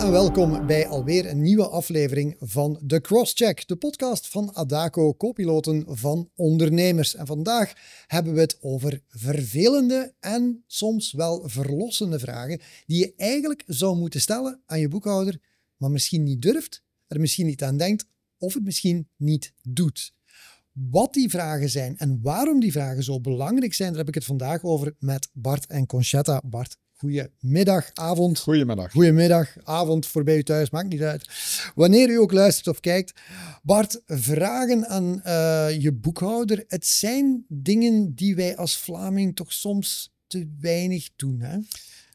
en welkom bij alweer een nieuwe aflevering van The Crosscheck, de podcast van Adaco, co-piloten van ondernemers. En vandaag hebben we het over vervelende en soms wel verlossende vragen die je eigenlijk zou moeten stellen aan je boekhouder, maar misschien niet durft, er misschien niet aan denkt of het misschien niet doet. Wat die vragen zijn en waarom die vragen zo belangrijk zijn, daar heb ik het vandaag over met Bart en Conchetta. Bart, Goedemiddag, avond. Goedemiddag. Goedemiddag, avond, voorbij u thuis, maakt niet uit. Wanneer u ook luistert of kijkt. Bart, vragen aan uh, je boekhouder. Het zijn dingen die wij als Vlaming toch soms te weinig doen. Hè?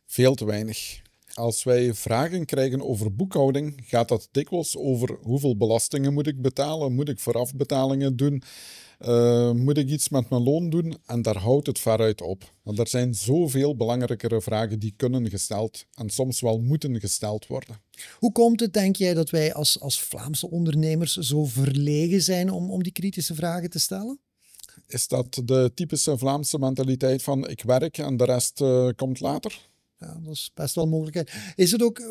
Veel te weinig. Als wij vragen krijgen over boekhouding, gaat dat dikwijls over hoeveel belastingen moet ik betalen, moet ik voorafbetalingen doen, uh, moet ik iets met mijn loon doen? En daar houdt het veruit op. Want er zijn zoveel belangrijkere vragen die kunnen gesteld en soms wel moeten gesteld worden. Hoe komt het, denk jij, dat wij als, als Vlaamse ondernemers zo verlegen zijn om, om die kritische vragen te stellen? Is dat de typische Vlaamse mentaliteit van ik werk en de rest uh, komt later? Ja, dat is best wel mogelijk. Is het ook, uh,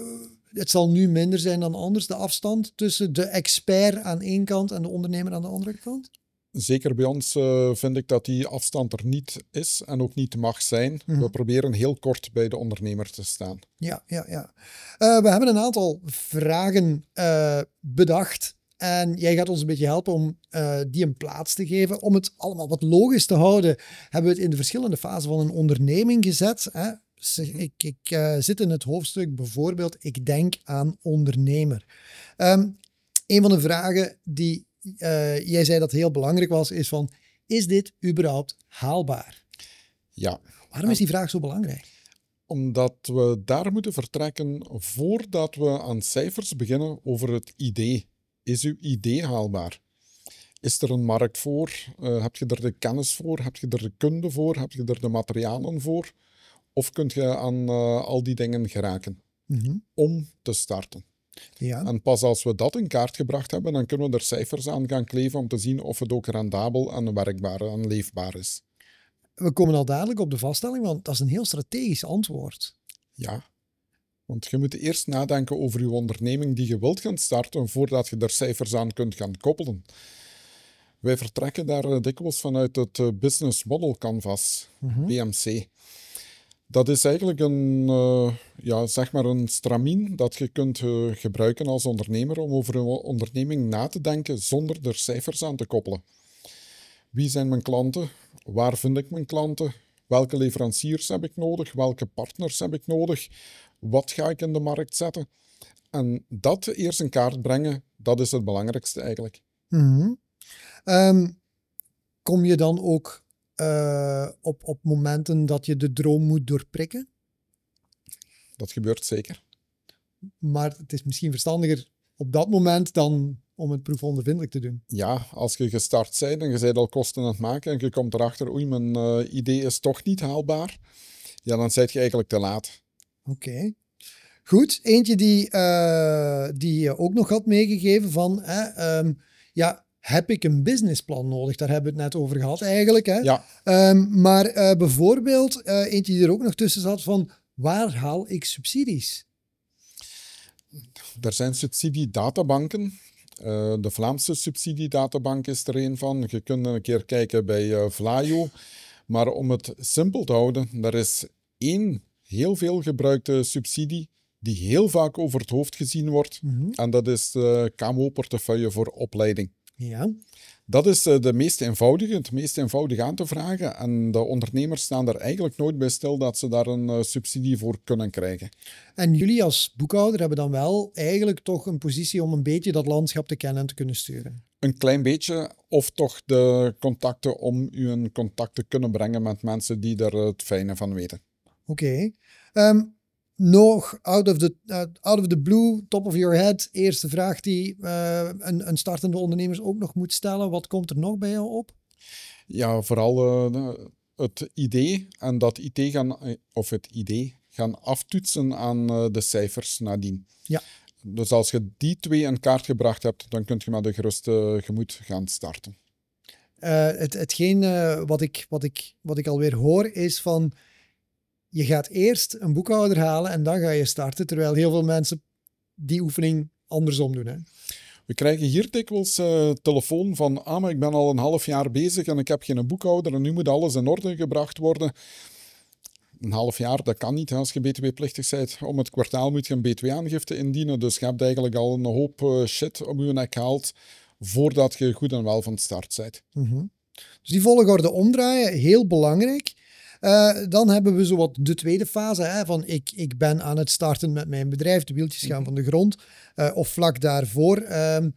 het zal nu minder zijn dan anders, de afstand tussen de expert aan één kant en de ondernemer aan de andere kant? Zeker bij ons uh, vind ik dat die afstand er niet is en ook niet mag zijn. Mm. We proberen heel kort bij de ondernemer te staan. Ja, ja, ja. Uh, we hebben een aantal vragen uh, bedacht. En jij gaat ons een beetje helpen om die een plaats te geven. Om het allemaal wat logisch te houden, hebben we het in de verschillende fasen van een onderneming gezet. Hè? Ik, ik zit in het hoofdstuk bijvoorbeeld, ik denk aan ondernemer. Um, een van de vragen die uh, jij zei dat heel belangrijk was, is van, is dit überhaupt haalbaar? Ja. Waarom is die vraag zo belangrijk? Omdat we daar moeten vertrekken voordat we aan cijfers beginnen over het idee. Is uw idee haalbaar? Is er een markt voor? Uh, heb je er de kennis voor? Heb je er de kunde voor? Heb je er de materialen voor? Of kunt je aan uh, al die dingen geraken mm -hmm. om te starten? Ja. En pas als we dat in kaart gebracht hebben, dan kunnen we er cijfers aan gaan kleven om te zien of het ook rendabel en werkbaar en leefbaar is. We komen al dadelijk op de vaststelling, want dat is een heel strategisch antwoord. Ja, want je moet eerst nadenken over je onderneming die je wilt gaan starten voordat je er cijfers aan kunt gaan koppelen. Wij vertrekken daar eh, dikwijls vanuit het eh, Business Model Canvas, mm BMC. Dat is eigenlijk een, uh, ja, zeg maar een stramien dat je kunt uh, gebruiken als ondernemer om over een onderneming na te denken zonder er cijfers aan te koppelen. Wie zijn mijn klanten? Waar vind ik mijn klanten? Welke leveranciers heb ik nodig? Welke partners heb ik nodig? Wat ga ik in de markt zetten? En dat eerst in kaart brengen, dat is het belangrijkste eigenlijk. -hmm. um, kom je dan ook uh, op, op momenten dat je de droom moet doorprikken? Dat gebeurt zeker. Maar het is misschien verstandiger op dat moment dan om het proefondervindelijk te doen. Ja, als je gestart bent en je bent al kosten aan het maken en je komt erachter, oei, mijn uh, idee is toch niet haalbaar, ja, dan zit je eigenlijk te laat. Oké. Okay. Goed, eentje die, uh, die je ook nog had meegegeven van, hè, um, ja, heb ik een businessplan nodig? Daar hebben we het net over gehad eigenlijk. Hè? Ja. Um, maar uh, bijvoorbeeld, uh, eentje die er ook nog tussen zat van, waar haal ik subsidies? Er zijn subsidiedatabanken. Uh, de Vlaamse subsidiedatabank is er een van. Je kunt een keer kijken bij Vlaio. Maar om het simpel te houden, er is één heel veel gebruikte subsidie die heel vaak over het hoofd gezien wordt. Mm -hmm. En dat is de KMO-portefeuille voor opleiding. Ja. Dat is eh, de meest eenvoudige, het meest eenvoudig aan te vragen. En de ondernemers staan er eigenlijk nooit bij stil dat ze daar een uh, subsidie voor kunnen krijgen. En jullie als boekhouder hebben dan wel eigenlijk toch een positie om een beetje dat landschap te kennen en te kunnen sturen? Een klein beetje, of toch de contacten om u in contact te kunnen brengen met mensen die er het fijne van weten. Oké. Okay. Um, nog out of, the, uh, out of the blue, top of your head, eerste vraag die uh, een, een startende ondernemer ook nog moet stellen. Wat komt er nog bij jou op? Ja, vooral uh, het idee en dat idee gaan, of het idee gaan aftoetsen aan de cijfers nadien. Ja. Dus als je die twee in kaart gebracht hebt, dan kun je met de gerust gemoed gaan starten. het, hetgeen wat, ik, wat, ik, wat ik alweer hoor is van je gaat eerst een boekhouder halen en dan ga je starten. Terwijl heel veel mensen die oefening andersom doen. Hè? We krijgen hier dikwijls uh, telefoon van, ah, maar ik ben al een half jaar bezig en ik heb geen boekhouder en nu moet alles in orde gebracht worden. Een half jaar, dat kan niet als je btw-plichtig bent. Om het kwartaal moet je een btw-aangifte indienen, dus je hebt eigenlijk al een hoop uh, shit op je nek gehaald voordat je goed en wel van start bent. Mm -hmm. Dus die volgorde omdraaien, heel belangrijk. Uh, dan hebben we zo wat de tweede fase hè, van ik, ik ben aan het starten met mijn bedrijf, de wieltjes gaan van de grond uh, of vlak daarvoor. Um,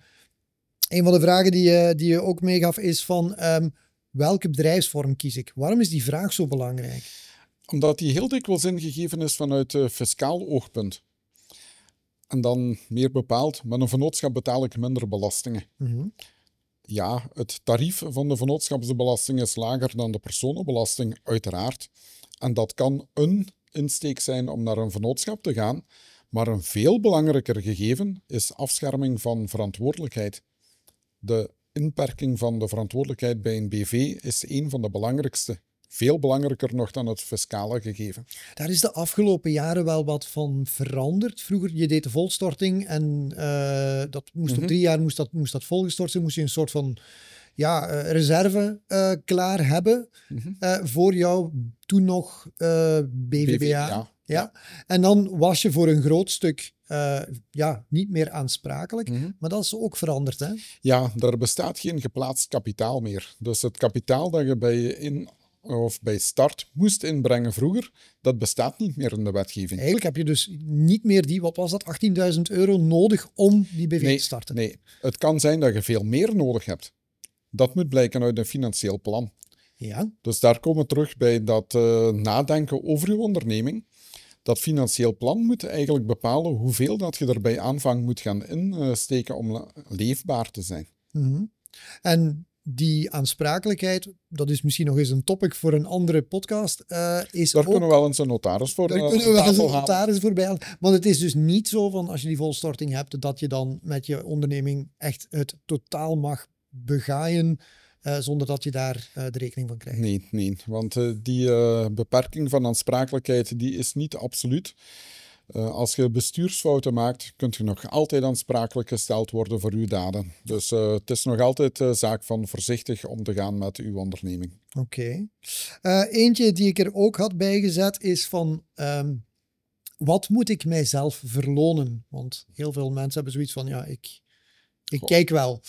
een van de vragen die je, die je ook meegaf is van um, welke bedrijfsvorm kies ik? Waarom is die vraag zo belangrijk? Omdat die heel dikwijls ingegeven is vanuit uh, fiscaal oogpunt. En dan meer bepaald, met een vennootschap betaal ik minder belastingen. Mm -hmm ja, het tarief van de vennootschapsbelasting is lager dan de personenbelasting, uiteraard. En dat kan een insteek zijn om naar een vennootschap te gaan. Maar een veel belangrijker gegeven is afscherming van verantwoordelijkheid. De inperking van de verantwoordelijkheid bij een BV is een van de belangrijkste veel belangrijker nog dan het fiscale gegeven. Daar is de afgelopen jaren wel wat van veranderd. Vroeger, je deed de volstorting en uh, dat moest op mhm. drie jaar moest dat, moest dat volgestort zijn. Moest je een soort van ja, uh, reserve uh, klaar hebben mm -hmm. voor jou toen nog BVBA. BV, ja. ja. En dan was je voor een groot stuk ja, niet meer aansprakelijk. Mm -hmm. Maar dat is ook veranderd, hè? Ja, er bestaat geen geplaatst kapitaal meer. Dus het kapitaal dat je bij in of bij start moest inbrengen vroeger, dat bestaat niet meer in de wetgeving. Eigenlijk heb je dus niet meer die, wat was dat, 18.000 euro nodig om die BV nee, te starten? Nee, het kan zijn dat je veel meer nodig hebt. Dat moet blijken uit een financieel plan. Ja. Dus daar komen we terug bij dat uh, nadenken over je onderneming. Dat financieel plan moet eigenlijk bepalen hoeveel dat je er bij aanvang moet gaan insteken om leefbaar te zijn. Mm -hmm. En die aansprakelijkheid, dat is misschien nog eens een topic voor een andere podcast. Uh, is Daar kunnen we wel eens een notaris voor Daar kunnen we wel eens een notaris voorbij halen. Want het is dus niet zo van als je die volstorting hebt, dat je dan met je onderneming echt het totaal mag begaaien. Uh, zonder dat je daar uh, de rekening van krijgt. Nee, nee want die beperking van aansprakelijkheid die is niet absoluut. Uh, als je bestuursfouten maakt, kunt je nog altijd aansprakelijk gesteld worden voor uw daden. Dus uh, het is nog altijd uh, zaak van voorzichtig om te gaan met uw onderneming. Oké. Okay. eentje die ik er ook had bijgezet is van... Um, wat moet ik mijzelf verlonen? Want heel veel mensen hebben zoiets van, ja, ik, ik kijk wel.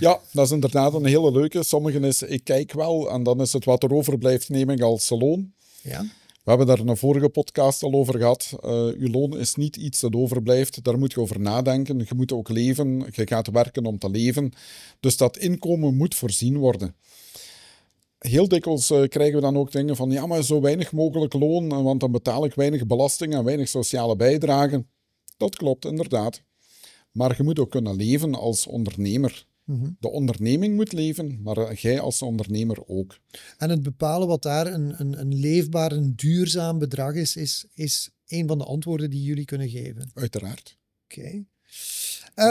Ja, dat is inderdaad een hele leuke. Sommigen is, ik kijk wel en dan is het wat er overblijft, neem ik als loon. Ja. We hebben daar een vorige podcast al over gehad. Uh, uw loon is niet iets dat overblijft. Daar moet je over nadenken. Je moet ook leven. Je gaat werken om te leven. Dus dat inkomen moet voorzien worden. Heel dikwijls uh, krijgen we dan ook dingen van, ja, maar zo weinig mogelijk loon, eh, want dan betaal ik weinig belasting en weinig sociale bijdragen. Dat klopt, inderdaad. Maar je moet ook kunnen leven als ondernemer. Mhm. De onderneming moet leven, maar jij als ondernemer ook. En het bepalen wat daar een, een, een leefbaar, een duurzaam bedrag is, is, is een van de antwoorden die jullie kunnen geven. Uiteraard. Oké. Okay.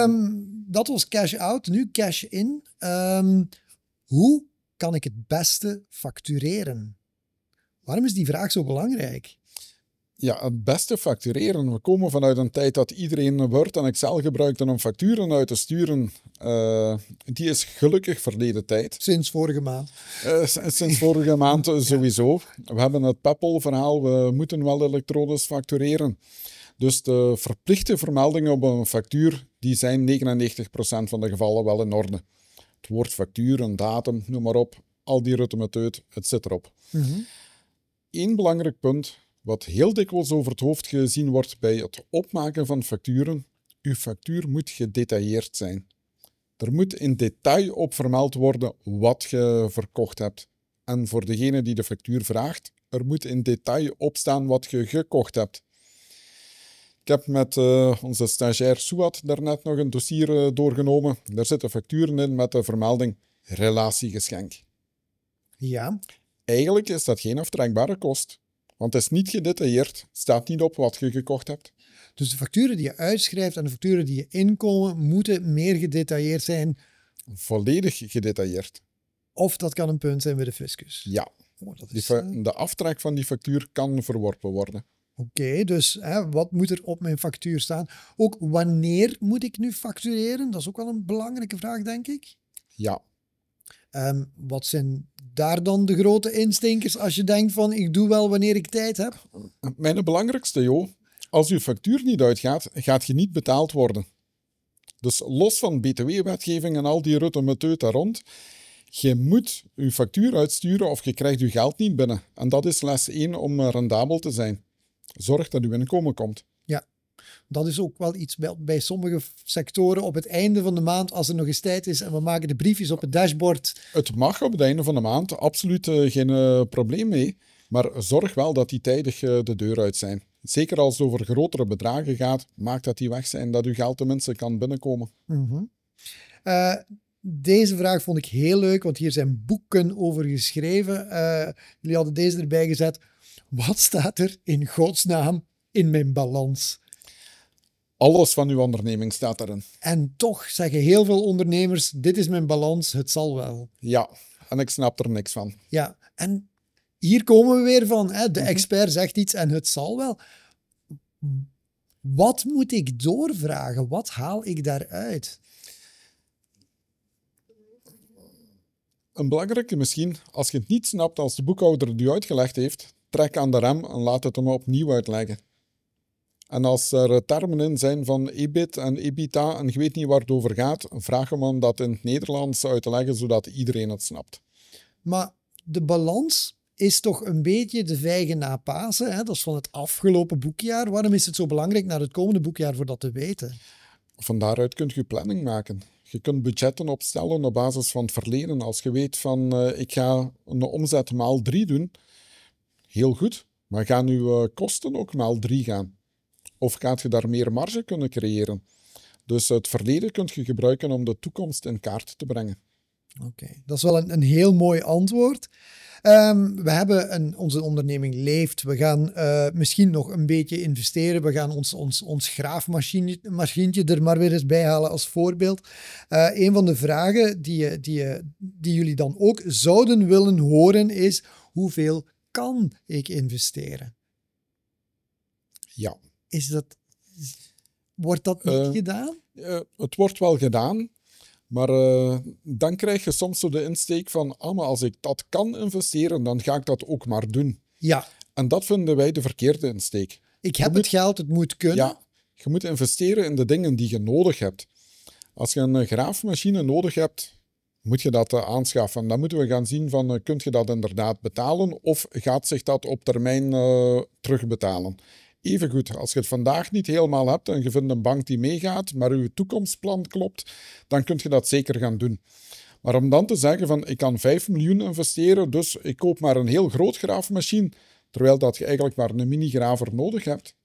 Um, dat was cash out, nu cash in. Um, hoe kan ik het beste factureren? Waarom is die vraag zo belangrijk? Ja, het beste factureren. We komen vanuit een tijd dat iedereen Word en Excel gebruikte om facturen uit te sturen. Uh, die is gelukkig verleden tijd. Sinds vorige maand. Uh, sinds vorige maand sowieso. We hebben het Peppel-verhaal. We moeten wel elektronisch factureren. Dus de verplichte vermeldingen op een factuur, die zijn 99% van de gevallen wel in orde. Het woord factuur, een datum, noem maar op. Al die ruttemeteut, het zit erop. Mm -hmm. Eén belangrijk punt wat heel dikwijls over het hoofd gezien wordt bij het opmaken van facturen. Uw factuur moet gedetailleerd zijn. Er moet in detail op vermeld worden wat je verkocht hebt. En voor degene die de factuur vraagt, er moet in detail op staan wat je gekocht hebt. Ik heb met uh, onze stagiair Suat daarnet nog een dossier uh, doorgenomen. Daar zitten facturen in met de vermelding relatiegeschenk. Ja. Eigenlijk is dat geen aftrekbare kost. Want het is niet gedetailleerd, staat niet op wat je gekocht hebt. Dus de facturen die je uitschrijft en de facturen die je inkomen, moeten meer gedetailleerd zijn. Volledig gedetailleerd. Of dat kan een punt zijn bij de fiscus. Ja. Oh, dat is, die, de aftrek van die factuur kan verworpen worden. Oké, dus hè, wat moet er op mijn factuur staan? Ook wanneer moet ik nu factureren? Dat is ook wel een belangrijke vraag, denk ik. Ja, Ehm, wat zijn daar dan de grote instinkers als je denkt van ik doe wel wanneer ik tijd heb? Mijn belangrijkste, joh. Als uw factuur niet uitgaat, gaat je niet betaald worden. Dus los van btw-wetgeving en al die rutte met daar rond, je moet uw factuur uitsturen of je krijgt uw geld niet binnen. En dat is les 1 om eh, rendabel te zijn. Zorg dat uw inkomen komt. Dat is ook wel iets bij, bij sommige sectoren op het einde van de maand, als er nog eens tijd is en we maken de briefjes op het dashboard. Het mag op het einde van de maand, absoluut eh, geen eh, probleem mee. Maar zorg wel dat die tijdig eh, de deur uit zijn. Zeker als het over grotere bedragen gaat, maak dat die weg zijn, dat uw geld tenminste kan binnenkomen. Eh, deze vraag vond ik heel leuk, want hier zijn boeken over geschreven. Jullie hadden deze erbij gezet. Wat staat er in godsnaam in mijn balans? Alles van uw onderneming staat erin. En toch zeggen heel veel ondernemers: dit is mijn balans, het zal wel. Ja, en ik snap er niks van. Ja, en hier komen we weer van. Hè? De expert zegt iets en het zal wel. Wat moet ik doorvragen? Wat haal ik daaruit? Een belangrijke misschien, als je het niet snapt als de boekhouder het u uitgelegd heeft, trek aan de rem en laat het hem opnieuw uitleggen. En als er termen in zijn van EBIT en EBITDA en je weet niet waar het over gaat, vraag hem om dat in het Nederlands uit te leggen, zodat iedereen het snapt. Maar de balans is toch een beetje de vijgen na Pasen. Hè? Dat is van het afgelopen boekjaar. Waarom is het zo belangrijk naar het komende boekjaar voor dat te weten? Van daaruit kunt je planning maken. Je kunt budgetten opstellen op basis van het verleden. Als je weet van eh, ik ga een omzet maal 3 doen, heel goed. Maar gaan uw eh, kosten ook maal 3 gaan? Of gaat je daar meer marge kunnen creëren? Dus het verleden kunt je gebruiken om de toekomst in kaart te brengen. Oké, dat is wel een, een heel mooi antwoord. Ehm, we hebben een, onze onderneming leeft. We gaan eh, misschien nog een beetje investeren. We gaan ons, ons, ons graafmachientje er maar weer eens bij halen als voorbeeld. Eh, een van de vragen die, die, die jullie dan ook zouden willen horen is: hoeveel kan ik investeren? Ja. Is dat, wordt dat niet Eh, gedaan? Eh, het wordt wel gedaan, maar eh, dan krijg je soms zo de insteek van, ah, maar als ik dat kan investeren, dan ga ik dat ook maar doen. Ja, En dat vinden wij de verkeerde insteek. ik heb moet- het geld, het moet kunnen. Ja, je moet investeren in de dingen die je nodig hebt. Als je een graafmachine nodig hebt, moet je dat aanschaffen. Dan moeten we gaan zien van, kunt je dat inderdaad betalen of gaat zich dat op termijn eh, terugbetalen? Evengoed, als je het vandaag niet helemaal hebt en je vindt een bank die meegaat, maar je toekomstplan klopt, dan kun je dat zeker gaan doen. Maar om dan te zeggen van, ik kan 5 miljoen investeren, dus ik koop maar een heel groot graafmachine, terwijl dat je eigenlijk maar een mini-graver nodig hebt.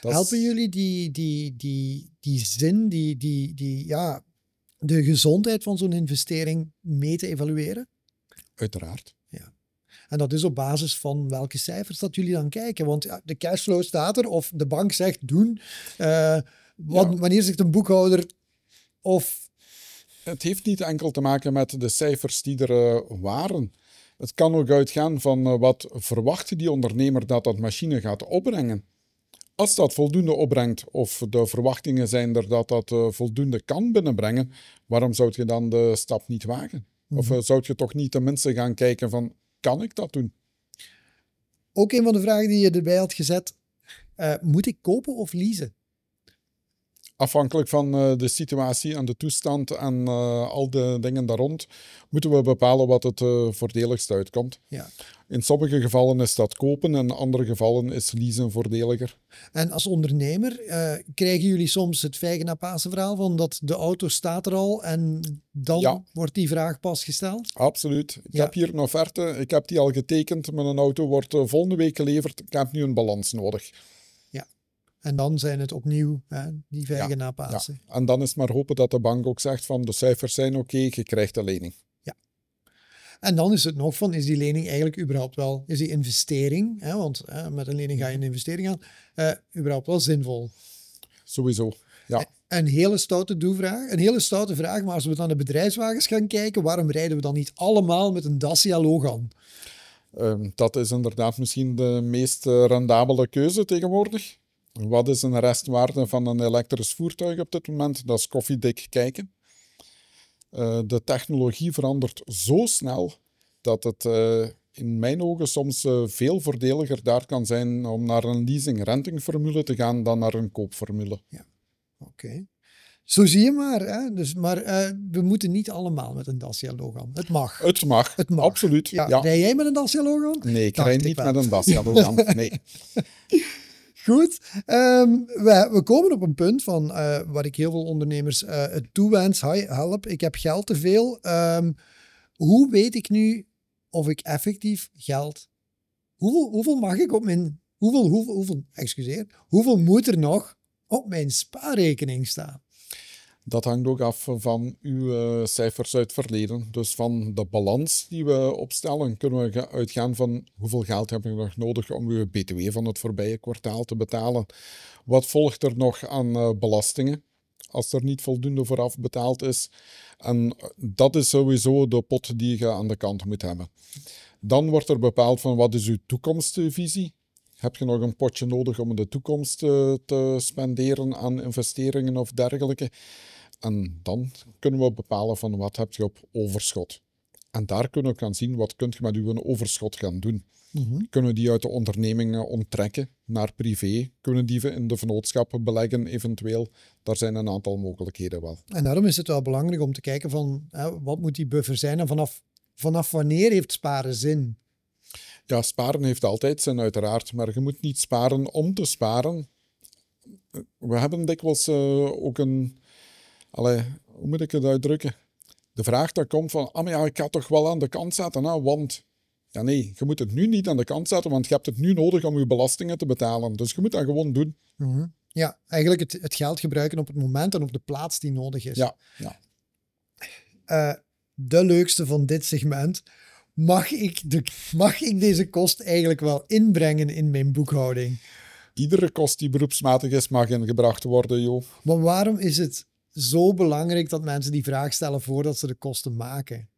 Dat is- Helpen jullie die, die, die, die zin, die, die, die, ja, de gezondheid van zo'n investering mee te evalueren? Uiteraard. En dat is op basis van welke cijfers dat jullie dan kijken. Want ja, de cashflow staat er, of de bank zegt doen. Eh, wat, Ja. Wanneer zegt een boekhouder of... Het heeft niet enkel te maken met de cijfers die er eh, waren. Het kan ook uitgaan van eh, wat verwacht die ondernemer dat dat machine gaat opbrengen. Als dat voldoende opbrengt, of de verwachtingen zijn er dat dat voldoende kan binnenbrengen, waarom zou je dan de stap niet wagen? Of eh, zou je toch niet tenminste gaan kijken van, kan ik dat doen? Ook een van de vragen die je erbij had gezet. eh, moet ik kopen of leasen? Afhankelijk van eh, de situatie en de toestand en eh, al de dingen daar rond, moeten we bepalen wat het eh, voordeligst uitkomt. Ja. In sommige gevallen is dat kopen, in andere gevallen is leasen voordeliger. En als ondernemer krijgen jullie soms het vijgen na Pasen verhaal van dat de auto staat er al en dan Ja. wordt die vraag pas gesteld? Absoluut. Ik Ja. heb hier een offerte, ik heb die al getekend. Mijn auto wordt volgende week geleverd. Ik heb nu een balans nodig. En dan zijn het opnieuw hè, die vijgen Ja, na Ja. Pasen. En dan is maar hopen dat de bank ook zegt van de cijfers zijn oké, je krijgt de lening. En dan is het nog van, is die lening eigenlijk überhaupt wel, is die investering, hè, want hè, met een lening ga je een investering aan, eh, überhaupt wel zinvol? Sowieso. Ja. Een hele stoute doevraag, een hele stoute vraag, maar als we dan naar bedrijfswagens gaan kijken, waarom rijden we dan niet allemaal met een Dacia Logan? Ehm, dat is inderdaad misschien de meest eh, rendabele keuze tegenwoordig. Wat is een restwaarde van een elektrisch voertuig op dit moment? Dat is koffiedik kijken. Uh, de technologie verandert zo snel dat het uh, in mijn ogen soms uh, veel voordeliger daar kan zijn om naar een leasing-rentingformule te gaan dan naar een koopformule. Ja, oké. Zo zie je maar. Hè? Dus, maar uh, we moeten niet allemaal met een Dacia-logo aan. Het mag. Het mag. Het mag. Absoluut. Ja. ja. Rij jij met een Dacia-logo aan? Nee, ik rij niet met een Dacia-logo aan. Nee. Goed. Um, we, komen op een punt van uh, waar ik heel veel ondernemers uh, het toewens. Help, ik heb geld te veel. Um, hoe weet ik nu of ik effectief geld... Hoeveel, hoeveel mag ik op mijn... Hoeveel, hoeveel, hoeveel, excuseer, hoeveel moet er nog op mijn spaarrekening staan? Dat hangt ook af van uw uh, cijfers uit het verleden. Dus van de balans die we opstellen, kunnen we uitgaan van hoeveel geld hebben we nog nodig om uw BTW van het voorbije kwartaal te betalen. Wat volgt er nog aan uh, belastingen? Als er niet voldoende vooraf betaald is. En dat is sowieso de pot die je aan de kant moet hebben. Dan wordt er bepaald van wat is uw toekomstvisie. Heb je nog een potje nodig om in de toekomst te spenderen aan investeringen of dergelijke? En dan kunnen we bepalen van wat heb je op overschot. En daar kunnen we gaan zien wat kun je met uw overschot gaan doen. Mm Kunnen we die uit de ondernemingen onttrekken naar privé? Kunnen die in de vennootschappen beleggen eventueel? Daar zijn een aantal mogelijkheden wel. En daarom is het wel belangrijk om te kijken van hè, wat moet die buffer zijn en vanaf, vanaf wanneer heeft sparen zin? Ja, sparen heeft altijd zin uiteraard, maar je moet niet sparen om te sparen. We hebben dikwijls uh, ook een Allee, hoe moet ik het uitdrukken? De vraag dat komt van, ah maar ja, ik ga toch wel aan de kant zetten, nou, want... Ja, nee, je moet het nu niet aan de kant zetten, want je hebt het nu nodig om je belastingen te betalen. Dus je moet dat gewoon doen. Mhm. Ja, eigenlijk het, het geld gebruiken op het moment en op de plaats die nodig is. Ja, ja. Uh, de leukste van dit segment. Mag ik, de, mag ik deze kost eigenlijk wel inbrengen in mijn boekhouding? Iedere kost die beroepsmatig is, mag ingebracht worden, joh. Maar waarom is het zo belangrijk dat mensen die vraag stellen voordat ze de kosten maken?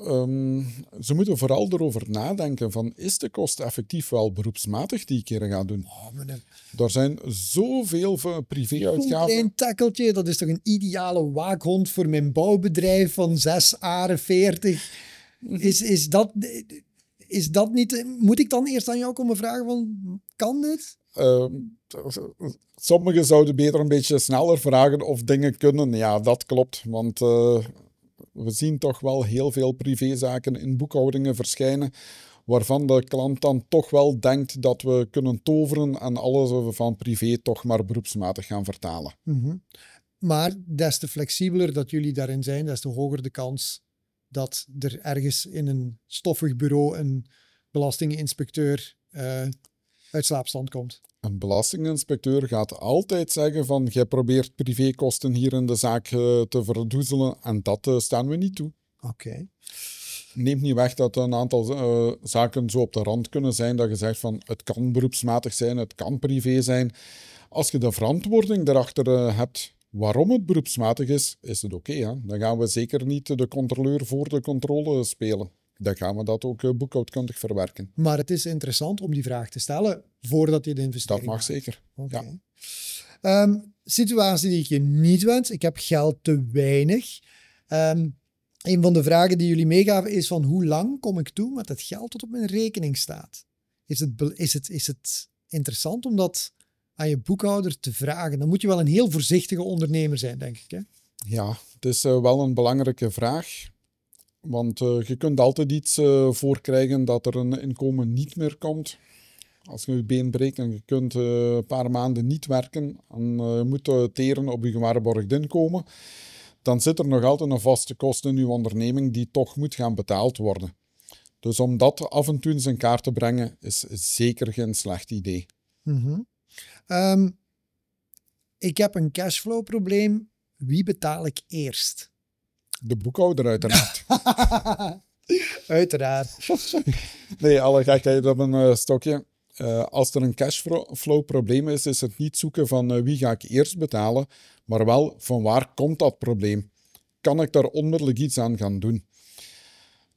Um, ze moeten vooral erover nadenken van is de kost effectief wel beroepsmatig die ik hier ga doen? Oh, meneer. Er zijn zoveel privé-uitgaven. Een takkeltje, dat is toch een ideale waakhond voor mijn bouwbedrijf van 6 aren 40. Is, is, dat, is dat niet... Moet ik dan eerst aan jou komen vragen van, kan dit? Uh, sommigen zouden beter een beetje sneller vragen of dingen kunnen. Ja, dat klopt, want uh, we zien toch wel heel veel privézaken in boekhoudingen verschijnen waarvan de klant dan toch wel denkt dat we kunnen toveren en alles van privé toch maar beroepsmatig gaan vertalen. -hmm. Maar des te flexibeler dat jullie daarin zijn, des te hoger de kans dat er ergens in een stoffig bureau een belastinginspecteur uh, uit slaapstand komt. Een belastinginspecteur gaat altijd zeggen van jij probeert privékosten hier in de zaak uh, te verdoezelen en dat uh, staan we niet toe. Oké. Okay. Neemt niet weg dat een aantal uh, zaken zo op de rand kunnen zijn dat je zegt van het kan beroepsmatig zijn, het kan privé zijn. Als je de verantwoording daarachter hebt waarom het beroepsmatig is, is het oké. Okay, dan gaan we zeker niet de controleur voor de controle spelen dan gaan we dat ook eh, boekhoudkundig verwerken. Maar het is interessant om die vraag te stellen voordat je de investering Dat mag zeker, ja. Um, situatie die ik je niet wens. Ik heb geld te weinig. Um, een van de vragen die jullie meegaven is van hoe lang kom ik toe met het geld dat op mijn rekening staat? Is het, is het, is het interessant om dat aan je boekhouder te vragen? Dan moet je wel een heel voorzichtige ondernemer zijn, denk ik. Hè? Ja, het is uh, wel een belangrijke vraag. Want uh, je kunt altijd iets uh, voor krijgen dat er een inkomen niet meer komt. Als je je been breekt en je kunt uh, een paar maanden niet werken en je moet teren op je gewaarborgd inkomen, dan zit er nog altijd een vaste kost in je onderneming die toch moet gaan betaald worden. Dus om dat af en toe in zijn kaart te brengen, is zeker geen slecht idee. -hmm. um, ik heb een cashflow-probleem. Wie betaal ik eerst? De boekhouder, uiteraard. uiteraard. nee, alle gekheid op een uh, stokje. Uh, als er een cashflow-probleem is, is het niet zoeken van uh, wie ga ik eerst betalen, maar wel van waar komt dat probleem? Kan ik daar onmiddellijk iets aan gaan doen?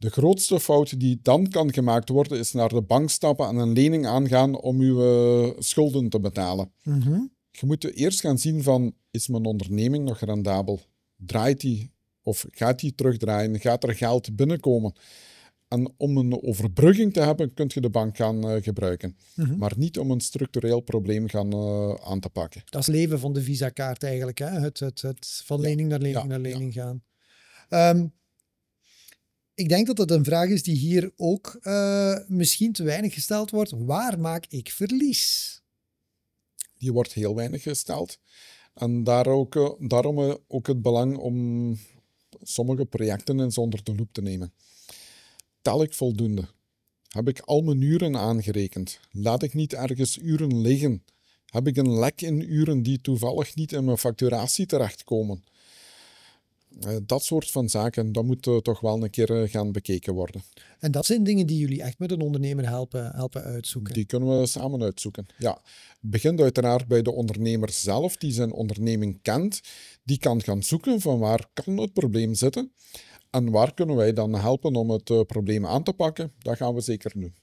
De grootste fout die dan kan gemaakt worden, is naar de bank stappen en een lening aangaan om uw eh, schulden te betalen. Mhm. Je moet eerst gaan zien van, is mijn onderneming nog rendabel? Draait die of gaat die terugdraaien? Gaat er geld binnenkomen? En om een overbrugging te hebben, kun je de bank gaan eh, gebruiken. Mhm. Maar niet om een structureel probleem gaan eh, aan te pakken. Dat is leven van de visa-kaart eigenlijk. Hè? Het, het, het van Ja, lening naar lening ja, naar ja. lening gaan. Ehm, ik denk dat het een vraag is die hier ook eh, misschien te weinig gesteld wordt. Waar maak ik verlies? Die wordt heel weinig gesteld. En daar ook, daarom ook het belang om sommige projecten eens onder de loep te nemen. Tel ik voldoende? Heb ik al mijn uren aangerekend? Laat ik niet ergens uren liggen? Heb ik een lek in uren die toevallig niet in mijn facturatie terechtkomen? Eh, dat soort van zaken, dat moet eh, toch wel een keer eh, gaan bekeken worden. En dat zijn dingen die jullie echt met een ondernemer helpen, helpen uitzoeken. Die kunnen we samen uitzoeken. Ja, het begint uiteraard bij de ondernemer zelf, die zijn onderneming kent. Die kan gaan zoeken van waar kan het probleem zitten. En waar kunnen wij dan helpen om het probleem aan te pakken? Dat gaan we zeker doen.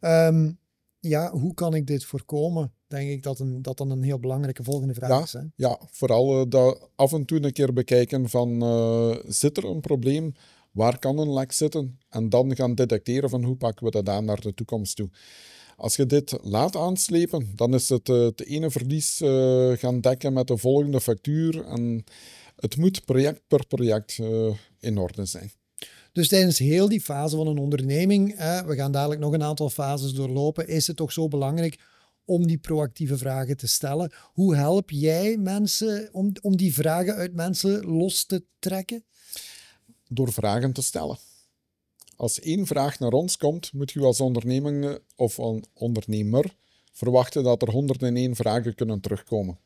Ehm, ja, hoe kan ik dit voorkomen? Denk ik dat een, dat dan een heel belangrijke volgende vraag Ja. is. Hè? Ja, vooral eh, dat af en toe een keer bekijken van eh, zit er een probleem? Waar kan een lek zitten? En dan gaan detecteren van hoe pakken we dat aan naar de toekomst toe. Als je dit laat aanslepen, dan is het eh, het ene verlies gaan dekken met de volgende factuur. En het moet project per project in orde zijn. Dus tijdens heel die fase van een onderneming, we gaan dadelijk nog een aantal fases doorlopen, is het toch zo belangrijk om die proactieve vragen te stellen. Hoe help jij mensen om, om die vragen uit mensen los te trekken? Door vragen te stellen. Als één vraag naar ons komt, moet je als onderneming of een ondernemer verwachten dat er 101 vragen kunnen terugkomen.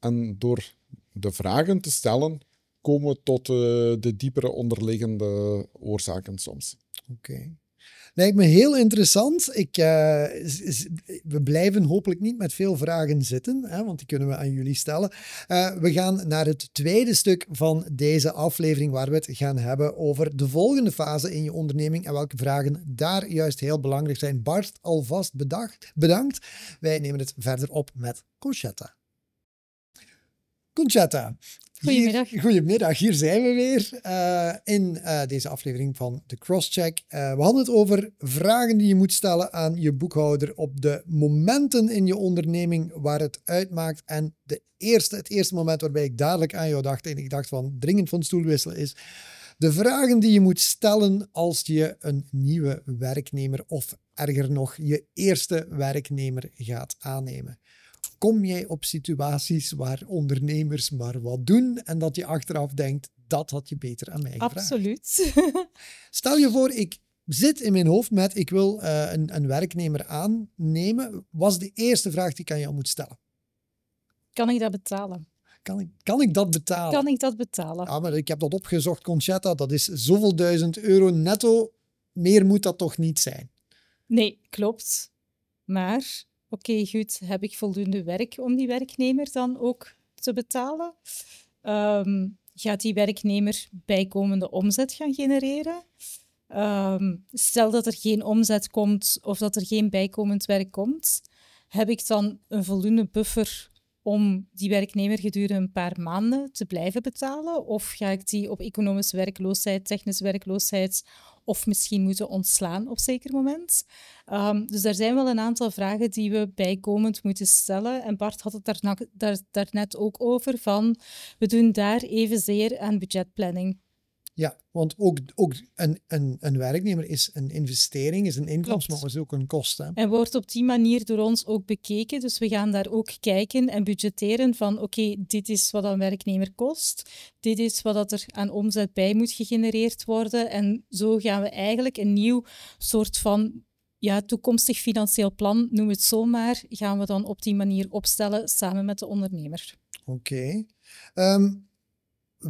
En door de vragen te stellen, komen we tot eh, de diepere onderliggende oorzaken soms. Oké. Lijkt me heel interessant. Ik, eh, we blijven hopelijk niet met veel vragen zitten, hè, want die kunnen we aan jullie stellen. Eh, we gaan naar het tweede stuk van deze aflevering, waar we het gaan hebben over de volgende fase in je onderneming en welke vragen daar juist heel belangrijk zijn. Bart, alvast bedacht, bedankt. Wij nemen het verder op met Conchetta. Conchetta. Hier- Goedemiddag. goedemiddag, hier zijn we weer eh, in eh, deze aflevering van de Crosscheck. Eh, we hadden het over vragen die je moet stellen aan je boekhouder op de momenten in je onderneming waar het uitmaakt. En de eerste, het eerste moment waarbij ik dadelijk aan jou dacht en ik dacht van dringend van stoel wisselen is de vragen die je moet stellen als je een nieuwe werknemer of erger nog je eerste werknemer gaat aannemen. Kom jij op situaties waar ondernemers maar wat doen en dat je achteraf denkt, dat had je beter aan mij gevraagd? Absoluut. Stel je voor, ik zit in mijn hoofd met, ik wil eh, een, een werknemer aannemen. Was de eerste vraag die ik aan jou moet stellen. kan ik dat betalen? Kan ik, kan ik dat betalen? Kan ik dat betalen? Ja, maar ik heb dat opgezocht, Conchetta. Dat is zoveel duizend euro netto. Meer moet dat toch niet zijn? Nee, klopt. Maar, oké, goed, heb ik voldoende werk om die werknemer dan ook te betalen? Ehm, gaat die werknemer bijkomende omzet gaan genereren? Ehm, stel dat er geen omzet komt of dat er geen bijkomend werk komt, heb ik dan een voldoende buffer om die werknemer gedurende een paar maanden te blijven betalen? Of ga ik die op economische werkloosheid, technische werkloosheid of misschien moeten ontslaan op zeker moment? Ehm, dus er zijn wel een aantal vragen die we bijkomend moeten stellen. En Bart had het daarna- daar, daarnet ook over van we doen daar evenzeer aan budgetplanning. Ja, want ook, ook een, een, een werknemer is een investering, is een inkomst, Klopt. maar is ook een kost. Hè? En wordt op die manier door ons ook bekeken. Dus we gaan daar ook kijken en budgetteren van oké, dit is wat een werknemer kost. Dit is wat dat er aan omzet bij moet gegenereerd worden. En zo gaan we eigenlijk een nieuw soort van ja, toekomstig financieel plan, noem het zomaar, gaan we dan op die manier opstellen samen met de ondernemer. Oké. Ehm,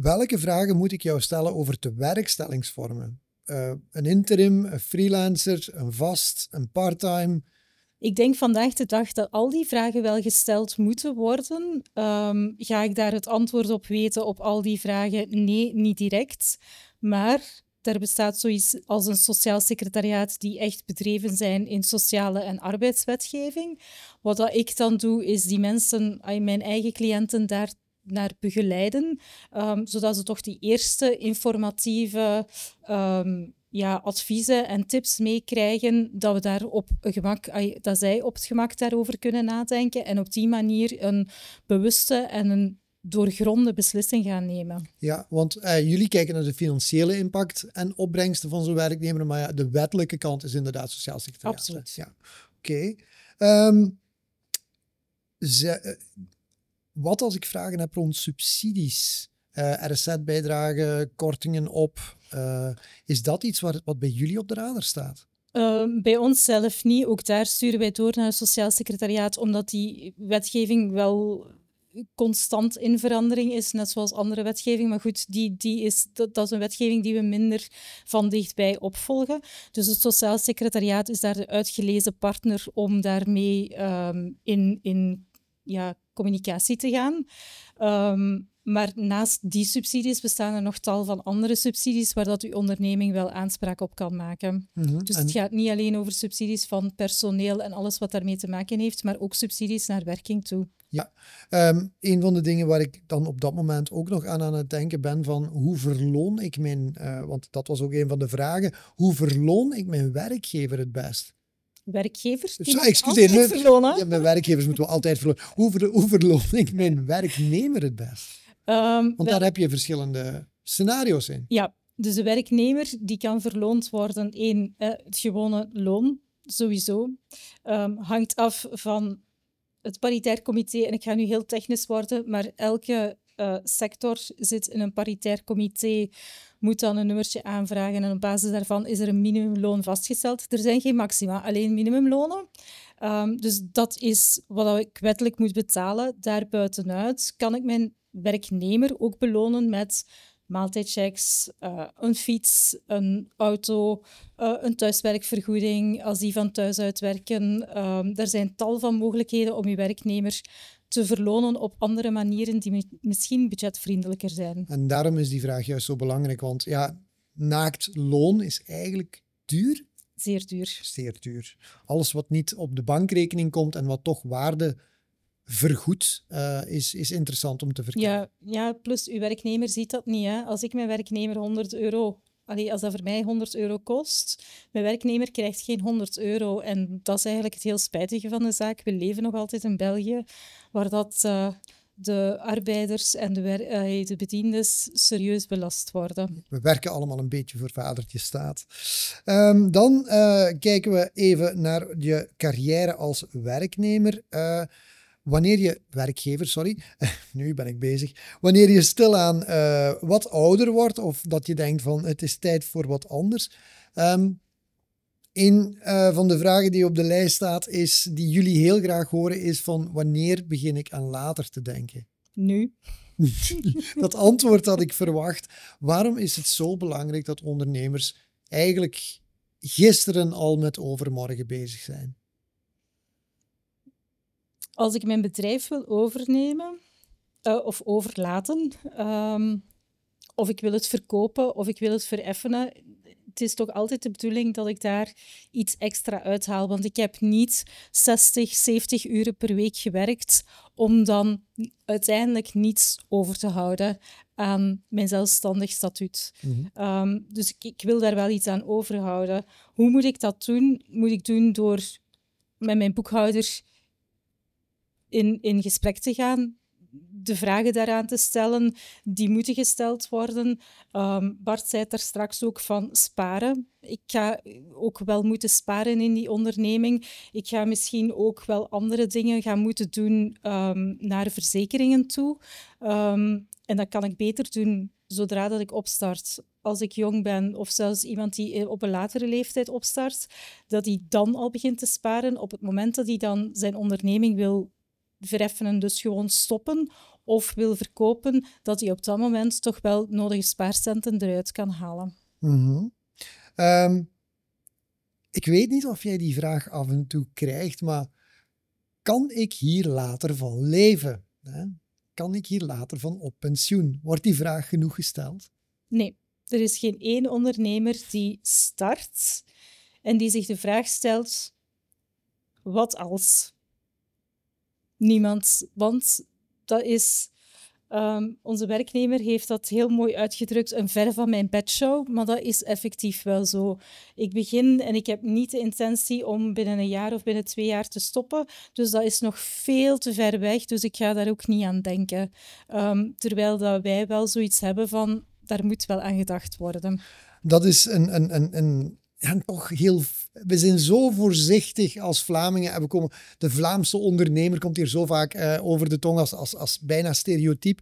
welke vragen moet ik jou stellen over de werkstellingsvormen? Eh, een interim, een freelancer, een vast, een parttime? Ik denk vandaag de dag dat al die vragen wel gesteld moeten worden. Ehm, ga ik daar het antwoord op weten op al die vragen? Nee, niet direct. Maar er bestaat zoiets als een sociaal secretariaat die echt bedreven zijn in sociale en arbeidswetgeving. Wat dat ik dan doe, is die mensen, mijn eigen cliënten, daar naar begeleiden, um, zodat ze toch die eerste informatieve um, ja, adviezen en tips meekrijgen, dat we daar op gemak, dat zij op het gemak daarover kunnen nadenken en op die manier een bewuste en een doorgronde beslissing gaan nemen. Ja, want uh, jullie kijken naar de financiële impact en opbrengsten van zo'n werknemer, maar ja, de wettelijke kant is inderdaad sociaal secretariaat. Absoluut. Ja, oké. Okay. Um, ehm, wat als ik vragen heb rond subsidies? Uh, eh, RSZ-bijdragen, kortingen op. Uh, is dat iets wat, wat bij jullie op de radar staat? Uh, bij ons zelf niet. Ook daar sturen wij door naar het Sociaal Secretariaat, omdat die wetgeving wel constant in verandering is, net zoals andere wetgeving. Maar goed, die, die is, dat, dat, is een wetgeving die we minder van dichtbij opvolgen. Dus het Sociaal Secretariaat is daar de uitgelezen partner om daarmee um, in, in ja, communicatie te gaan. Um, maar naast die subsidies bestaan er nog tal van andere subsidies waar dat uw onderneming wel aanspraak op kan maken. Mhm. Dus het gaat niet alleen over subsidies van personeel en alles wat daarmee te maken heeft, maar ook subsidies naar werking toe. Ja, um, een van de dingen waar ik dan op dat moment ook nog aan aan het denken ben van hoe verloon ik mijn, uh, want dat was ook een van de vragen, hoe verloon ik mijn werkgever het best? Werkgevers die excuseer me. verlonen. Ja, mijn werkgevers moeten we altijd verlonen. Hoe, hoe verloon ik mijn werknemer het best? Um, Want daar heb je verschillende scenario's in. Ja, dus de werknemer die kan verloond worden. Eén, eh, het gewone loon, sowieso. Um, hangt af van het paritair comité. En ik ga nu heel technisch worden, maar elke uh, sector zit in een paritair comité, moet dan een nummertje aanvragen en op basis daarvan is er een minimumloon vastgesteld. Er zijn geen maxima, alleen minimumlonen. Um, dus dat is wat ik wettelijk moet betalen. Daarbuitenuit kan ik mijn werknemer ook belonen met maaltijdchecks, uh, een fiets, een auto, uh, een thuiswerkvergoeding als die van thuis uitwerken. Er zijn tal van mogelijkheden om je werknemer te verlonen op andere manieren die misschien budgetvriendelijker zijn. En daarom is die vraag juist zo belangrijk, want ja, naakt loon is eigenlijk duur. Zeer duur. Zeer duur. Alles wat niet op de bankrekening komt en wat toch waarde vergoed, uh, is, is interessant om te verkennen. Ja, ja, plus uw werknemer ziet dat niet. Hè. Als ik mijn werknemer 100 euro Als dat voor mij 100 euro kost, mijn werknemer krijgt geen 100 euro. En dat is eigenlijk het heel spijtige van de zaak. We leven nog altijd in België, waar dat, uh, de arbeiders en de, uh, de bediendes serieus belast worden. We werken allemaal een beetje voor vadertje staat. Um, dan uh, kijken we even naar je carrière als werknemer wanneer je, werkgever, sorry, nu ben ik bezig, wanneer je stilaan uh, wat ouder wordt of dat je denkt van het is tijd voor wat anders. Um, een uh, van de vragen die op de lijst staat, is, die jullie heel graag horen, is van wanneer begin ik aan later te denken? Nu. dat antwoord had ik verwacht. Waarom is het zo belangrijk dat ondernemers eigenlijk gisteren al met overmorgen bezig zijn? Als ik mijn bedrijf wil overnemen uh, of overlaten, um, of ik wil het verkopen of ik wil het vereffenen, het is toch altijd de bedoeling dat ik daar iets extra uithaal. Want ik heb niet 60, 70 uren per week gewerkt om dan uiteindelijk niets over te houden aan mijn zelfstandig statuut. Mm um, dus ik, ik, wil daar wel iets aan overhouden. Hoe moet ik dat doen? Moet ik doen door met mijn boekhouder in, in gesprek te gaan, de vragen daaraan te stellen, die moeten gesteld worden. Um, Bart zei er straks ook van sparen. Ik ga ook wel moeten sparen in die onderneming. Ik ga misschien ook wel andere dingen gaan moeten doen um, naar verzekeringen toe. Um, en dat kan ik beter doen zodra dat ik opstart. Als ik jong ben, of zelfs iemand die op een latere leeftijd opstart, dat hij dan al begint te sparen op het moment dat hij dan zijn onderneming wil vereffenen, dus gewoon stoppen of wil verkopen, dat hij op dat moment toch wel nodige spaarcenten eruit kan halen. Mm ik weet niet of jij die vraag af en toe krijgt, maar kan ik hier later van leven? Kan ik hier later van op pensioen? Wordt die vraag genoeg gesteld? Nee. er is geen één ondernemer die start en die zich de vraag stelt: wat als? Niemand, want dat is. ehm, onze werknemer heeft dat heel mooi uitgedrukt, een ver van mijn bedshow, maar dat is effectief wel zo. Ik begin en ik heb niet de intentie om binnen een jaar of binnen twee jaar te stoppen, dus dat is nog veel te ver weg, dus ik ga daar ook niet aan denken. Ehm, terwijl dat wij wel zoiets hebben van, daar moet wel aan gedacht worden. Dat is een, een, een, een ja, toch heel. We zijn zo voorzichtig als Vlamingen. En we komen, de Vlaamse ondernemer komt hier zo vaak eh, over de tong als, als, als bijna stereotyp.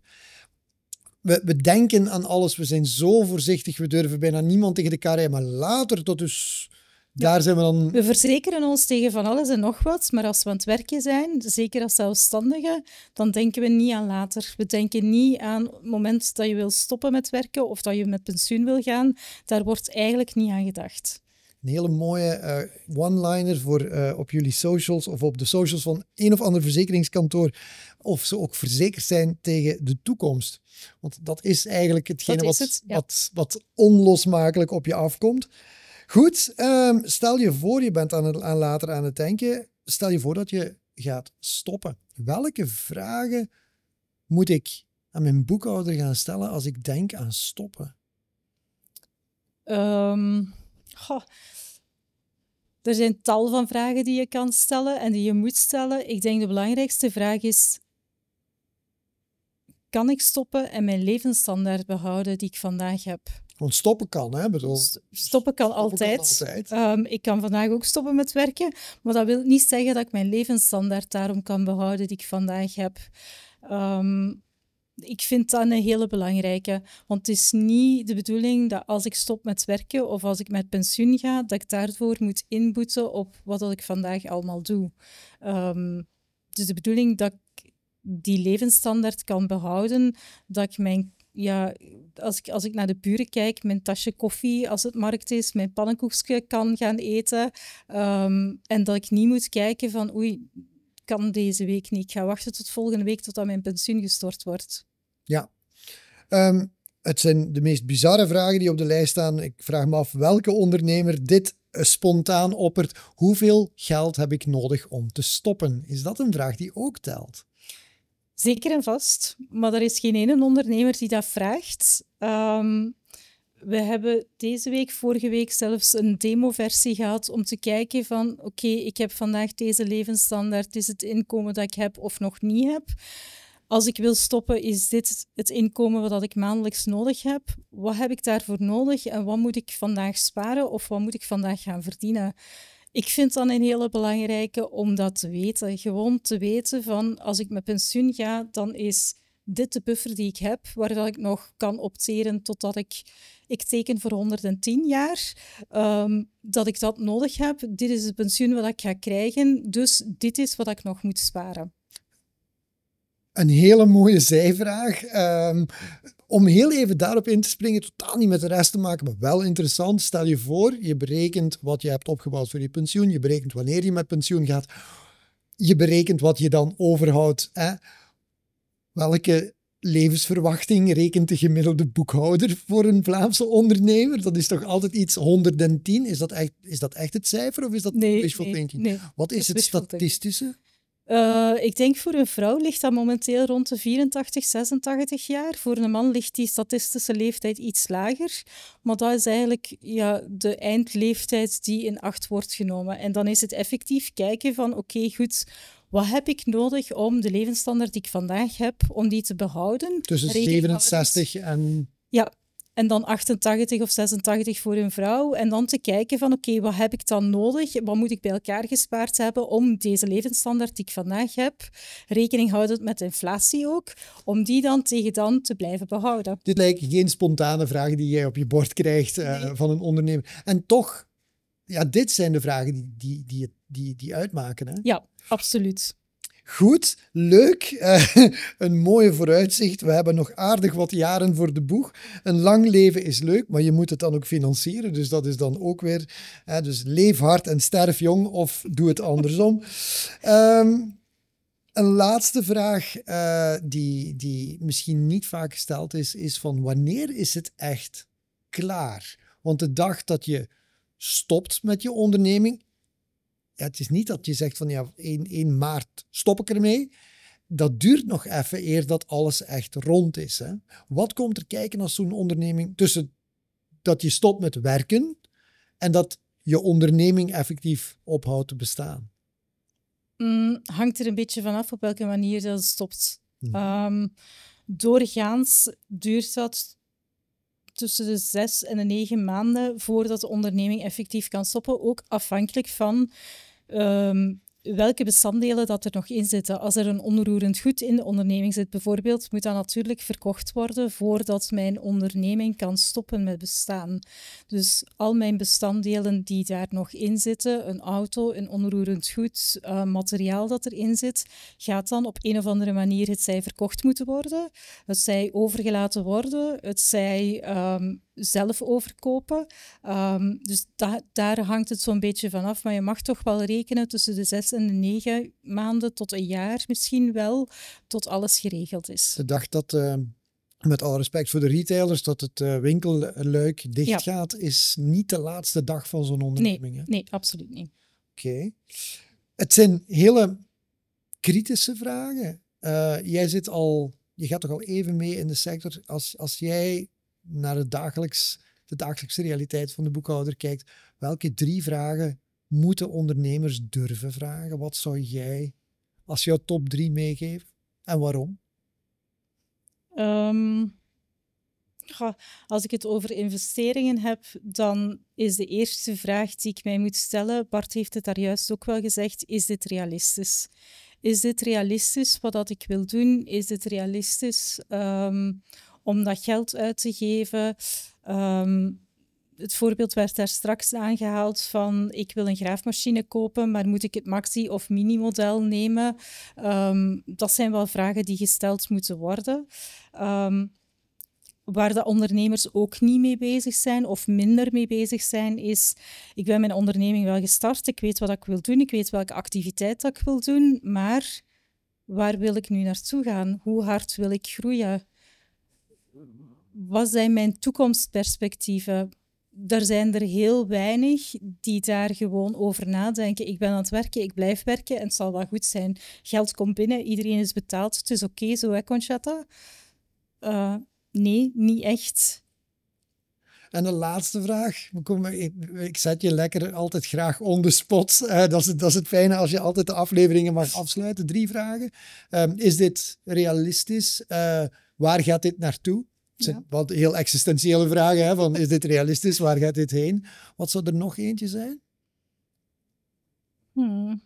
We, we denken aan alles, we zijn zo voorzichtig, we durven bijna niemand tegen de rijden. Maar later, tot dus. Daar zijn we dan. We verzekeren ons tegen van alles en nog wat, maar als we aan het werken zijn, zeker als zelfstandigen, dan denken we niet aan later. We denken niet aan het moment dat je wil stoppen met werken of dat je met pensioen wil gaan. Daar wordt eigenlijk niet aan gedacht. Een hele mooie eh, one-liner voor eh, op jullie socials of op de socials van een of ander verzekeringskantoor. Of ze ook verzekerd zijn tegen de toekomst. Want dat is eigenlijk hetgene Dat is wat, het, ja. wat, wat onlosmakelijk op je afkomt. Goed, ehm, stel je voor, je bent aan, het, aan later aan het denken. Stel je voor dat je gaat stoppen. Welke vragen moet ik aan mijn boekhouder gaan stellen als ik denk aan stoppen? Ehm, goh. Er zijn tal van vragen die je kan stellen en die je moet stellen. Ik denk de belangrijkste vraag is: kan ik stoppen en mijn levensstandaard behouden die ik vandaag heb? Want stoppen kan, hè? Bedoel, Stoppen kan altijd. altijd. Ehm, ik kan vandaag ook stoppen met werken, maar dat wil niet zeggen dat ik mijn levensstandaard daarom kan behouden die ik vandaag heb. Ehm, ik vind dat een hele belangrijke, want het is niet de bedoeling dat als ik stop met werken of als ik met pensioen ga, dat ik daarvoor moet inboeten op wat ik vandaag allemaal doe. Het is de bedoeling dat ik die levensstandaard kan behouden, dat ik mijn ja, als ik, als ik naar de buren kijk, mijn tasje koffie als het markt is, mijn pannenkoekje kan gaan eten. ehm, en dat ik niet moet kijken van oei, kan deze week niet. Ik ga wachten tot volgende week totdat mijn pensioen gestort wordt. Ja. Ehm, het zijn de meest bizarre vragen die op de lijst staan. Ik vraag me af welke ondernemer dit eh, spontaan oppert. Hoeveel geld heb ik nodig om te stoppen? Is dat een vraag die ook telt? Zeker en vast, maar er is geen ene ondernemer die dat vraagt. Ehm, we hebben deze week, vorige week zelfs een demoversie gehad om te kijken van oké, ik heb vandaag deze levensstandaard, is het inkomen dat ik heb of nog niet heb. Als ik wil stoppen, is dit het inkomen wat ik maandelijks nodig heb? Wat heb ik daarvoor nodig en wat moet ik vandaag sparen of wat moet ik vandaag gaan verdienen? Ik vind dat een hele belangrijke om dat te weten. Gewoon te weten van als ik met pensioen ga, dan is dit de buffer die ik heb, waar ik nog kan opteren totdat ik, ik teken voor 110 jaar, ehm, dat ik dat nodig heb. Dit is het pensioen wat ik ga krijgen, dus dit is wat ik nog moet sparen. Een hele mooie zijvraag. Ehm, om heel even daarop in te springen, totaal niet met de rest te maken, maar wel interessant. Stel je voor, je berekent wat je hebt opgebouwd voor je pensioen. Je berekent wanneer je met pensioen gaat. Je berekent wat je dan overhoudt. Hè? Welke levensverwachting rekent de gemiddelde boekhouder voor een Vlaamse ondernemer? Dat is toch altijd iets 110? Is dat echt, is dat echt het cijfer of is dat Nee, wishful nee, thinking? nee. Wat is het statistische? Eh, ik denk voor een vrouw ligt dat momenteel rond de 84, 86 jaar. Voor een man ligt die statistische leeftijd iets lager. Maar dat is eigenlijk ja, de eindleeftijd die in acht wordt genomen. En dan is het effectief kijken van oké, goed, wat heb ik nodig om de levensstandaard die ik vandaag heb, om die te behouden? Tussen Rekening houdend- 67 en Ja, en dan 88 of 86 voor een vrouw. En dan te kijken van, oké, wat heb ik dan nodig? Wat moet ik bij elkaar gespaard hebben om deze levensstandaard die ik vandaag heb, rekening houdend met inflatie ook, om die dan tegen dan te blijven behouden? Dit lijken geen spontane vragen die jij op je bord krijgt eh, van een ondernemer. En toch, ja, dit zijn de vragen die, die, die, die, die uitmaken. Hè? Ja, absoluut. Goed, leuk. Eh, een mooie vooruitzicht. We hebben nog aardig wat jaren voor de boeg. Een lang leven is leuk, maar je moet het dan ook financieren. Dus dat is dan ook weer. hè, dus leef hard en sterf jong, of doe het andersom. Ehm, een laatste vraag eh, die, die misschien niet vaak gesteld is, is van wanneer is het echt klaar? Want de dag dat je stopt met je onderneming, ja, het is niet dat je zegt van ja, 1, 1 maart stop ik ermee. Dat duurt nog even eer dat alles echt rond is. Hè? Wat komt er kijken als zo'n onderneming tussen dat je stopt met werken en dat je onderneming effectief ophoudt te bestaan? Mm, hangt er een beetje vanaf op welke manier dat stopt. Mhm. Ehm, doorgaans duurt dat tussen de zes en de negen maanden voordat de onderneming effectief kan stoppen. Ook afhankelijk van ehm, welke bestanddelen dat er nog in zitten. Als er een onroerend goed in de onderneming zit bijvoorbeeld, moet dat natuurlijk verkocht worden voordat mijn onderneming kan stoppen met bestaan. Dus al mijn bestanddelen die daar nog in zitten, een auto, een onroerend goed, uh, materiaal dat erin zit, gaat dan op een of andere manier het zij verkocht moeten worden, het zij overgelaten worden, het zij um, zelf overkopen. Um, dus da daar hangt het zo'n beetje vanaf. Maar je mag toch wel rekenen tussen de zes en de negen maanden tot een jaar misschien wel, tot alles geregeld is. De dag dat, uh, met alle respect voor de retailers, dat het uh, winkelluik dicht ja. gaat, is niet de laatste dag van zo'n onderneming. Nee, nee, absoluut niet. Oké. Okay. Het zijn hele kritische vragen. Uh, jij zit al, je gaat toch al even mee in de sector. Als, als jij naar de, dagelijks, de dagelijkse realiteit van de boekhouder kijkt, welke drie vragen moeten ondernemers durven vragen? Wat zou jij als jouw top drie meegeven en waarom? Ja, als ik het over investeringen heb, dan is de eerste vraag die ik mij moet stellen, Bart heeft het daar juist ook wel gezegd, is dit realistisch? Is dit realistisch wat dat ik wil doen? Is dit realistisch um, om dat geld uit te geven. Um, het voorbeeld werd daar straks aangehaald van ik wil een graafmachine kopen, maar moet ik het maxi- of mini-model nemen? Um, dat zijn wel vragen die gesteld moeten worden. Um, waar de ondernemers ook niet mee bezig zijn of minder mee bezig zijn, is ik ben mijn onderneming wel gestart, ik weet wat ik wil doen, ik weet welke activiteit dat ik wil doen, maar waar wil ik nu naartoe gaan? Hoe hard wil ik groeien? Wat zijn mijn toekomstperspectieven? Er zijn er heel weinig die daar gewoon over nadenken. Ik ben aan het werken, ik blijf werken en het zal wel goed zijn. Geld komt binnen, iedereen is betaald, het is oké, okay, zo hè, Conchata? Uh, nee, niet echt. En de laatste vraag. Ik, ik zet je lekker altijd graag on the spot. Dat, is, dat is het fijne als je altijd de afleveringen mag afsluiten. Drie vragen. Um, is dit realistisch? Uh, waar gaat dit naartoe? Het zijn ja. wat heel existentiële vragen. Hè, van, is dit realistisch? Waar gaat dit heen? Wat zou er nog eentje zijn? Hmm.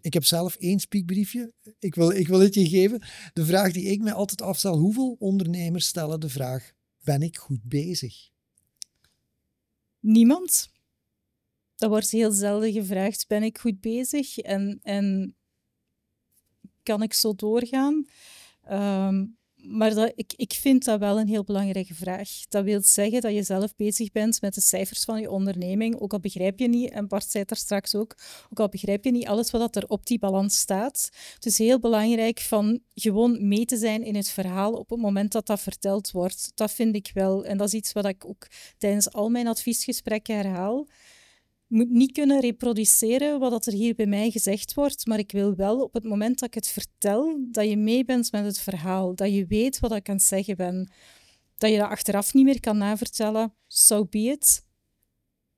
Ik heb zelf één spiekbriefje. Ik wil, ik wil het je geven. De vraag die ik mij altijd afstel: hoeveel ondernemers stellen de vraag: ben ik goed bezig? Niemand. Dat wordt heel zelden gevraagd: ben ik goed bezig? En, en kan ik zo doorgaan? Um, maar ik, ik vind dat wel een heel belangrijke vraag. Dat wil zeggen dat je zelf bezig bent met de cijfers van je onderneming, ook al begrijp je niet, en Bart zei daar straks ook, ook al begrijp je niet alles wat er op die balans staat. Het is heel belangrijk van gewoon mee te zijn in het verhaal op het moment dat dat verteld wordt. Dat vind ik wel. En dat is iets wat ik ook tijdens al mijn adviesgesprekken herhaal moet niet kunnen reproduceren wat er hier bij mij gezegd wordt, maar ik wil wel op het moment dat ik het vertel, dat je mee bent met het verhaal, dat je weet wat ik aan het zeggen ben, dat je dat achteraf niet meer kan navertellen, so be it.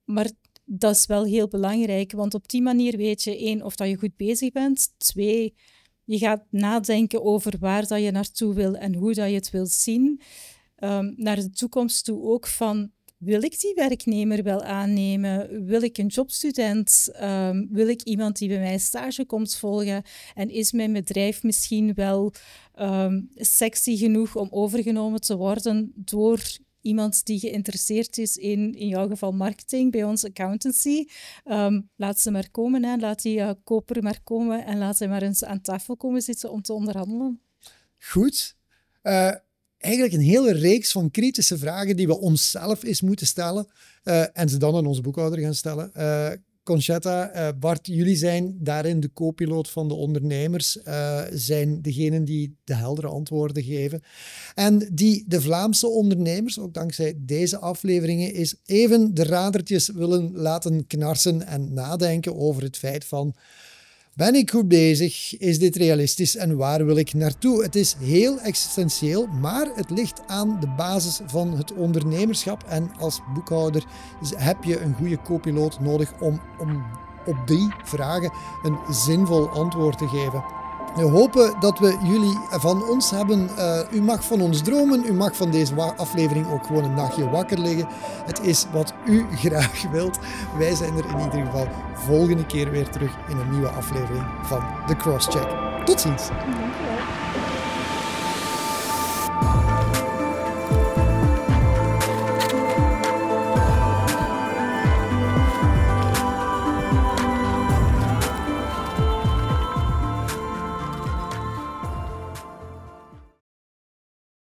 Maar dat is wel heel belangrijk, want op die manier weet je één, of dat je goed bezig bent, twee, je gaat nadenken over waar dat je naartoe wil en hoe dat je het wil zien. Um, naar de toekomst toe ook van wil ik die werknemer wel aannemen? Wil ik een jobstudent? Um, wil ik iemand die bij mij stage komt volgen? En is mijn bedrijf misschien wel um, sexy genoeg om overgenomen te worden door iemand die geïnteresseerd is in, in jouw geval marketing, bij ons accountancy. Um, laat ze maar komen, hè. laat die uh, koper maar komen en laat ze maar eens aan tafel komen zitten om te onderhandelen. Goed. Uh, eigenlijk een hele reeks van kritische vragen die we onszelf eens moeten stellen uh, en ze dan aan onze boekhouder gaan stellen. Uh, Conchetta, uh, Bart, jullie zijn daarin de co-piloot van de ondernemers, zijn degenen die de heldere antwoorden geven. En die de Vlaamse ondernemers, ook dankzij deze afleveringen, is even de radertjes willen laten knarsen en nadenken over het feit van ben ik goed bezig? Is dit realistisch en waar wil ik naartoe? Het is heel existentieel, maar het ligt aan de basis van het ondernemerschap. En als boekhouder heb je een goede co-piloot nodig om, om op die vragen een zinvol antwoord te geven. We hopen dat we jullie van ons hebben. Uh, u mag van ons dromen. U mag van deze aflevering ook gewoon een nachtje wakker liggen. Het is wat u graag wilt. Wij zijn er in ieder geval volgende keer weer terug in een nieuwe aflevering van The Crosscheck. Tot ziens.